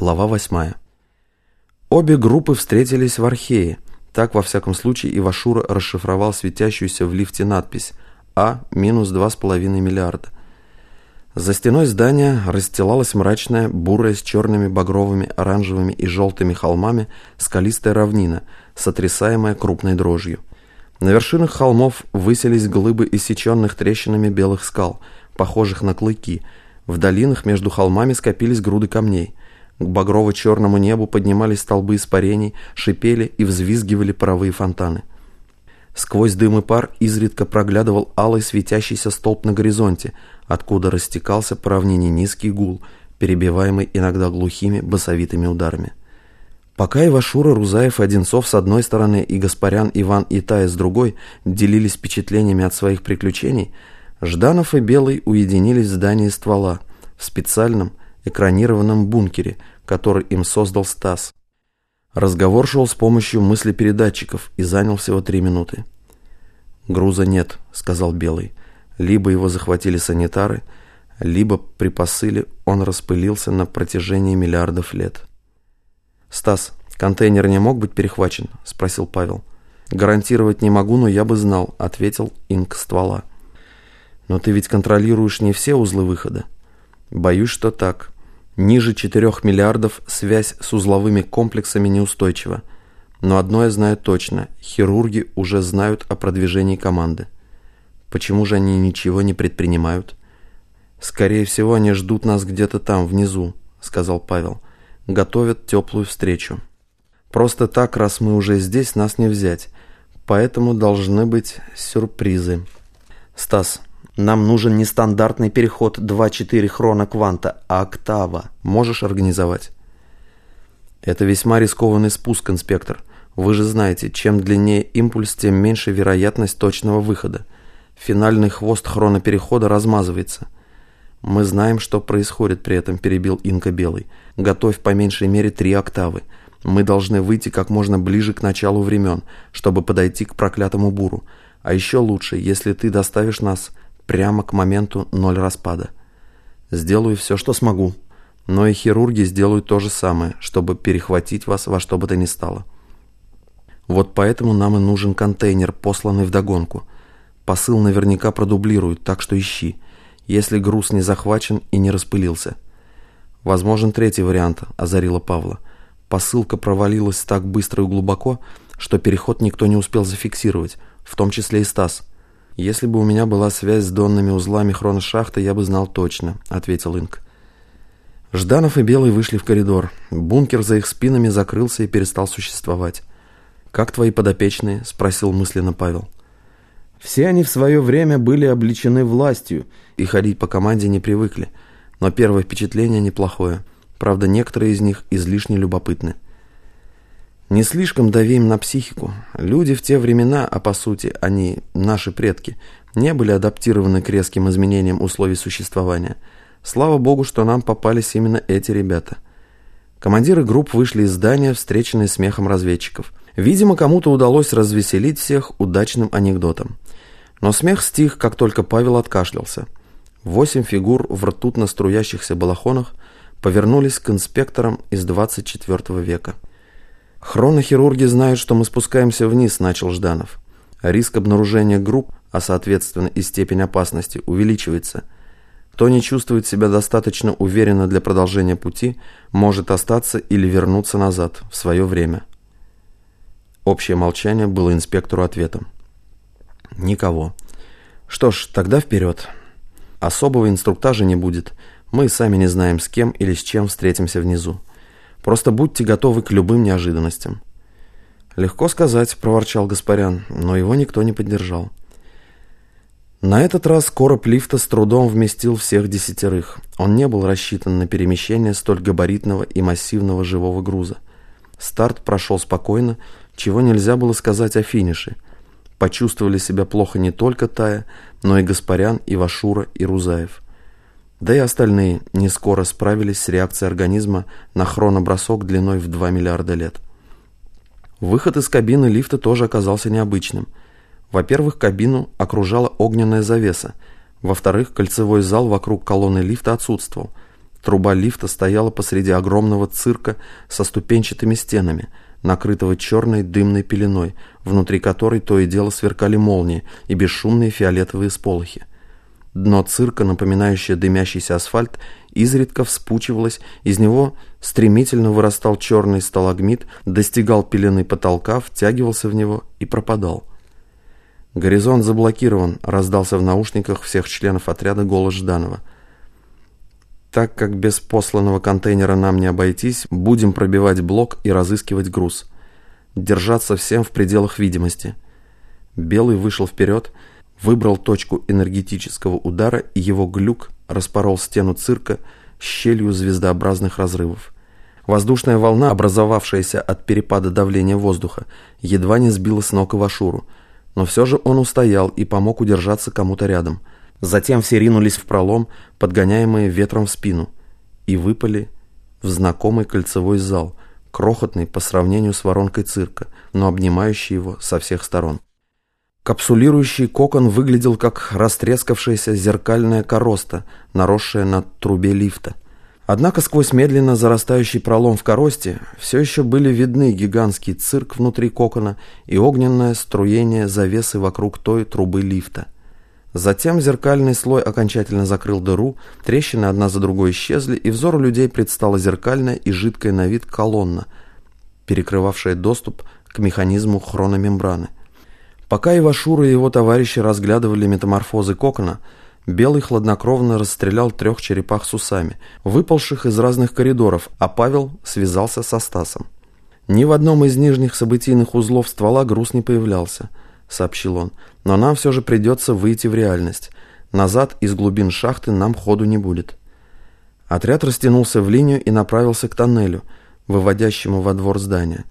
Глава 8. Обе группы встретились в Архее. Так, во всяком случае, Ивашура расшифровал светящуюся в лифте надпись «А минус 2,5 миллиарда». За стеной здания расстилалась мрачная, бурая с черными, багровыми, оранжевыми и желтыми холмами скалистая равнина, сотрясаемая крупной дрожью. На вершинах холмов высились глыбы иссеченных трещинами белых скал, похожих на клыки. В долинах между холмами скопились груды камней. К багрово-черному небу поднимались столбы испарений, шипели и взвизгивали паровые фонтаны. Сквозь дым и пар изредка проглядывал алый светящийся столб на горизонте, откуда растекался по равнине низкий гул, перебиваемый иногда глухими басовитыми ударами. Пока Ивашура, Рузаев и Одинцов с одной стороны и Гаспарян, Иван и Тая с другой делились впечатлениями от своих приключений, Жданов и Белый уединились в здании ствола, в специальном экранированном бункере, который им создал Стас. Разговор шел с помощью мыслепередатчиков и занял всего три минуты. «Груза нет», — сказал Белый. «Либо его захватили санитары, либо при посыле он распылился на протяжении миллиардов лет». «Стас, контейнер не мог быть перехвачен?» – спросил Павел. «Гарантировать не могу, но я бы знал», – ответил инк ствола. «Но ты ведь контролируешь не все узлы выхода?» «Боюсь, что так. Ниже 4 миллиардов связь с узловыми комплексами неустойчива. Но одно я знаю точно – хирурги уже знают о продвижении команды. Почему же они ничего не предпринимают?» «Скорее всего, они ждут нас где-то там, внизу», – сказал Павел готовят теплую встречу. Просто так, раз мы уже здесь, нас не взять. Поэтому должны быть сюрпризы. Стас, нам нужен не стандартный переход 2-4 хрона кванта, а октава. Можешь организовать? Это весьма рискованный спуск, инспектор. Вы же знаете, чем длиннее импульс, тем меньше вероятность точного выхода. Финальный хвост хроноперехода размазывается – «Мы знаем, что происходит при этом», – перебил Инка Белый. «Готовь по меньшей мере три октавы. Мы должны выйти как можно ближе к началу времен, чтобы подойти к проклятому буру. А еще лучше, если ты доставишь нас прямо к моменту ноль распада. Сделаю все, что смогу. Но и хирурги сделают то же самое, чтобы перехватить вас во что бы то ни стало. Вот поэтому нам и нужен контейнер, посланный вдогонку. Посыл наверняка продублируют, так что ищи» если груз не захвачен и не распылился. Возможен третий вариант, озарила Павла. Посылка провалилась так быстро и глубоко, что переход никто не успел зафиксировать, в том числе и Стас. «Если бы у меня была связь с донными узлами хроношахты, я бы знал точно», — ответил Инк. Жданов и Белый вышли в коридор. Бункер за их спинами закрылся и перестал существовать. «Как твои подопечные?» — спросил мысленно Павел. Все они в свое время были обличены властью и ходить по команде не привыкли, но первое впечатление неплохое. Правда, некоторые из них излишне любопытны. Не слишком давим на психику. Люди в те времена, а по сути они, наши предки, не были адаптированы к резким изменениям условий существования. Слава богу, что нам попались именно эти ребята. Командиры групп вышли из здания, встреченные смехом разведчиков. Видимо, кому-то удалось развеселить всех удачным анекдотом. Но смех стих, как только Павел откашлялся. Восемь фигур в ртутно струящихся балахонах повернулись к инспекторам из 24 века. «Хронохирурги знают, что мы спускаемся вниз», – начал Жданов. «Риск обнаружения групп, а соответственно и степень опасности, увеличивается. Кто не чувствует себя достаточно уверенно для продолжения пути, может остаться или вернуться назад в свое время». Общее молчание было инспектору ответом. Никого. Что ж, тогда вперед. Особого инструктажа не будет. Мы сами не знаем, с кем или с чем встретимся внизу. Просто будьте готовы к любым неожиданностям. Легко сказать, проворчал Гаспарян, но его никто не поддержал. На этот раз короб лифта с трудом вместил всех десятерых. Он не был рассчитан на перемещение столь габаритного и массивного живого груза. Старт прошел спокойно, чего нельзя было сказать о финише – Почувствовали себя плохо не только Тая, но и Гаспарян, и Вашура, и Рузаев. Да и остальные не скоро справились с реакцией организма на хронобросок длиной в 2 миллиарда лет. Выход из кабины лифта тоже оказался необычным. Во-первых, кабину окружала огненная завеса. Во-вторых, кольцевой зал вокруг колонны лифта отсутствовал. Труба лифта стояла посреди огромного цирка со ступенчатыми стенами, накрытого черной дымной пеленой, внутри которой то и дело сверкали молнии и бесшумные фиолетовые сполохи. Дно цирка, напоминающее дымящийся асфальт, изредка вспучивалось, из него стремительно вырастал черный сталагмит, достигал пелены потолка, втягивался в него и пропадал. «Горизонт заблокирован», — раздался в наушниках всех членов отряда голос Жданова. «Так как без посланного контейнера нам не обойтись, будем пробивать блок и разыскивать груз. Держаться всем в пределах видимости». Белый вышел вперед, выбрал точку энергетического удара, и его глюк распорол стену цирка щелью звездообразных разрывов. Воздушная волна, образовавшаяся от перепада давления воздуха, едва не сбила с ног Ивашуру — но все же он устоял и помог удержаться кому-то рядом. Затем все ринулись в пролом, подгоняемые ветром в спину, и выпали в знакомый кольцевой зал, крохотный по сравнению с воронкой цирка, но обнимающий его со всех сторон. Капсулирующий кокон выглядел как растрескавшаяся зеркальная короста, наросшая на трубе лифта. Однако сквозь медленно зарастающий пролом в коросте все еще были видны гигантский цирк внутри кокона и огненное струение завесы вокруг той трубы лифта. Затем зеркальный слой окончательно закрыл дыру, трещины одна за другой исчезли, и взору людей предстала зеркальная и жидкая на вид колонна, перекрывавшая доступ к механизму хрономембраны. Пока Ивашура и его товарищи разглядывали метаморфозы кокона, Белый хладнокровно расстрелял трех черепах с усами, выпалших из разных коридоров, а Павел связался со Стасом. «Ни в одном из нижних событийных узлов ствола груз не появлялся», — сообщил он. «Но нам все же придется выйти в реальность. Назад из глубин шахты нам ходу не будет». Отряд растянулся в линию и направился к тоннелю, выводящему во двор здания.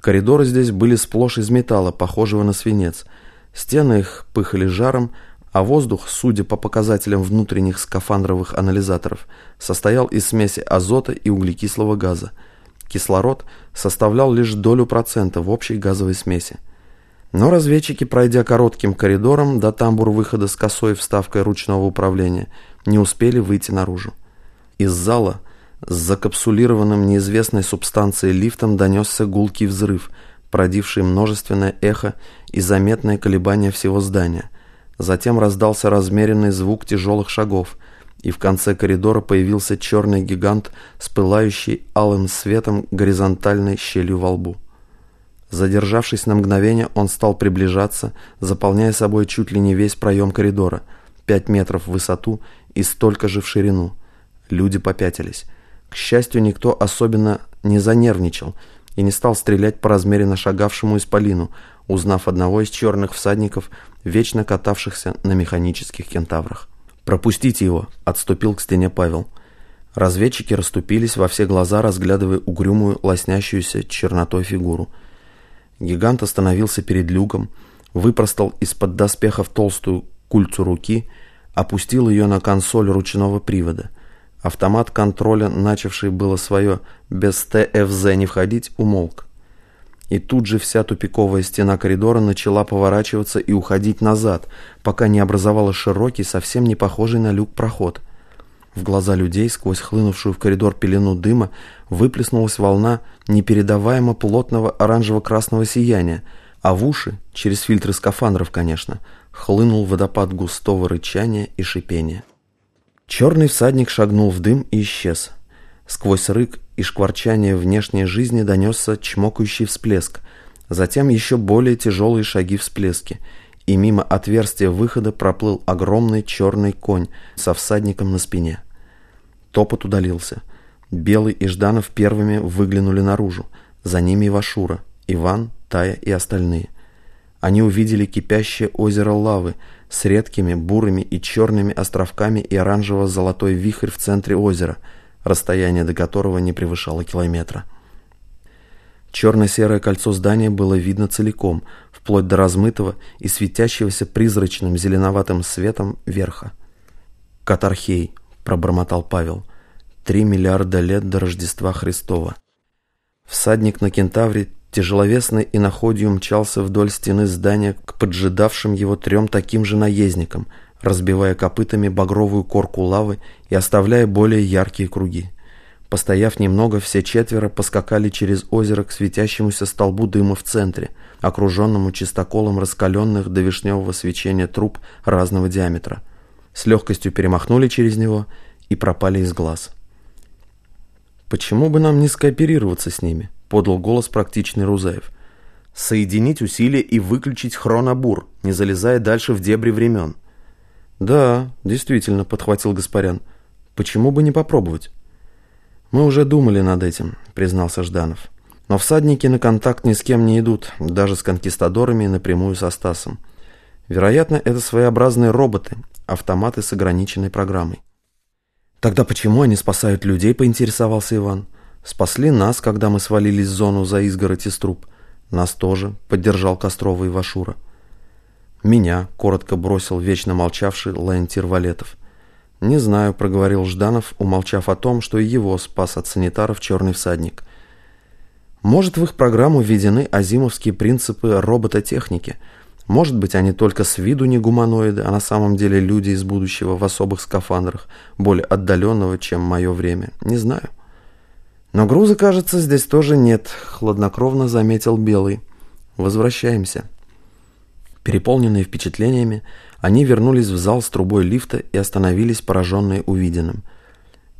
Коридоры здесь были сплошь из металла, похожего на свинец. Стены их пыхали жаром, а воздух, судя по показателям внутренних скафандровых анализаторов, состоял из смеси азота и углекислого газа. Кислород составлял лишь долю процента в общей газовой смеси. Но разведчики, пройдя коротким коридором до тамбур выхода с косой вставкой ручного управления, не успели выйти наружу. Из зала с закапсулированным неизвестной субстанцией лифтом донесся гулкий взрыв, породивший множественное эхо и заметное колебание всего здания – Затем раздался размеренный звук тяжелых шагов, и в конце коридора появился черный гигант с пылающей алым светом горизонтальной щелью во лбу. Задержавшись на мгновение, он стал приближаться, заполняя собой чуть ли не весь проем коридора, пять метров в высоту и столько же в ширину. Люди попятились. К счастью, никто особенно не занервничал и не стал стрелять по размеренно шагавшему исполину, узнав одного из черных всадников, вечно катавшихся на механических кентаврах. «Пропустите его!» – отступил к стене Павел. Разведчики расступились во все глаза, разглядывая угрюмую, лоснящуюся чернотой фигуру. Гигант остановился перед люком, выпростал из-под доспехов толстую культу руки, опустил ее на консоль ручного привода. Автомат контроля, начавший было свое «без ТФЗ не входить», умолк. И тут же вся тупиковая стена коридора начала поворачиваться и уходить назад, пока не образовала широкий, совсем не похожий на люк проход. В глаза людей, сквозь хлынувшую в коридор пелену дыма, выплеснулась волна непередаваемо плотного оранжево-красного сияния, а в уши, через фильтры скафандров, конечно, хлынул водопад густого рычания и шипения. Черный всадник шагнул в дым и исчез. Сквозь рык и шкварчание внешней жизни донесся чмокающий всплеск, затем еще более тяжелые шаги всплески, и мимо отверстия выхода проплыл огромный черный конь со всадником на спине. Топот удалился. Белый и Жданов первыми выглянули наружу, за ними Ивашура, Иван, Тая и остальные. Они увидели кипящее озеро лавы с редкими бурыми и черными островками и оранжево-золотой вихрь в центре озера – расстояние до которого не превышало километра. Черно-серое кольцо здания было видно целиком, вплоть до размытого и светящегося призрачным зеленоватым светом верха. «Катархей», — пробормотал Павел, — «три миллиарда лет до Рождества Христова». Всадник на кентавре тяжеловесный и находью мчался вдоль стены здания к поджидавшим его трем таким же наездникам, разбивая копытами багровую корку лавы и оставляя более яркие круги. Постояв немного, все четверо поскакали через озеро к светящемуся столбу дыма в центре, окруженному чистоколом раскаленных до вишневого свечения труб разного диаметра. С легкостью перемахнули через него и пропали из глаз. «Почему бы нам не скооперироваться с ними?» — подал голос практичный Рузаев. «Соединить усилия и выключить хронобур, не залезая дальше в дебри времен». «Да, действительно», — подхватил Гаспарян. «Почему бы не попробовать?» «Мы уже думали над этим», — признался Жданов. «Но всадники на контакт ни с кем не идут, даже с конкистадорами напрямую со Стасом. Вероятно, это своеобразные роботы, автоматы с ограниченной программой». «Тогда почему они спасают людей?» — поинтересовался Иван. «Спасли нас, когда мы свалились в зону за изгородь из труб. Нас тоже», — поддержал Кострова Ивашура. «Меня», — коротко бросил вечно молчавший Леонтир Валетов. «Не знаю», — проговорил Жданов, умолчав о том, что и его спас от санитаров черный всадник. «Может, в их программу введены азимовские принципы робототехники. Может быть, они только с виду не гуманоиды, а на самом деле люди из будущего в особых скафандрах, более отдаленного, чем мое время. Не знаю». «Но груза, кажется, здесь тоже нет», — хладнокровно заметил Белый. «Возвращаемся». Переполненные впечатлениями, они вернулись в зал с трубой лифта и остановились, пораженные увиденным.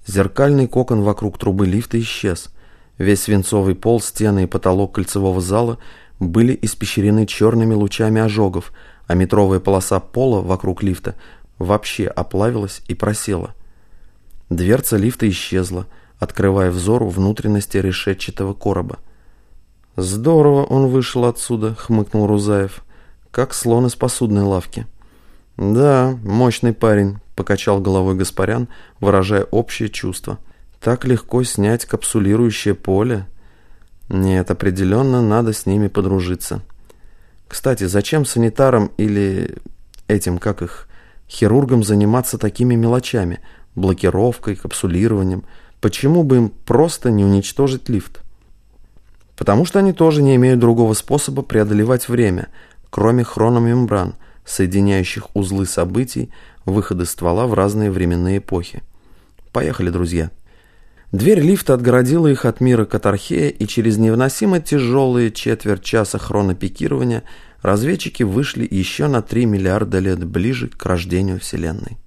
Зеркальный кокон вокруг трубы лифта исчез. Весь свинцовый пол, стены и потолок кольцевого зала были испещрены черными лучами ожогов, а метровая полоса пола вокруг лифта вообще оплавилась и просела. Дверца лифта исчезла, открывая взору внутренности решетчатого короба. «Здорово он вышел отсюда», — хмыкнул Рузаев как слон из посудной лавки. «Да, мощный парень», — покачал головой Гаспарян, выражая общее чувство. «Так легко снять капсулирующее поле. Нет, определенно надо с ними подружиться. Кстати, зачем санитарам или этим, как их, хирургам заниматься такими мелочами, блокировкой, капсулированием? Почему бы им просто не уничтожить лифт?» «Потому что они тоже не имеют другого способа преодолевать время», — кроме хрономембран, соединяющих узлы событий, выходы ствола в разные временные эпохи. Поехали, друзья. Дверь лифта отгородила их от мира Катархея, и через невыносимо тяжелые четверть часа хронопикирования разведчики вышли еще на 3 миллиарда лет ближе к рождению Вселенной.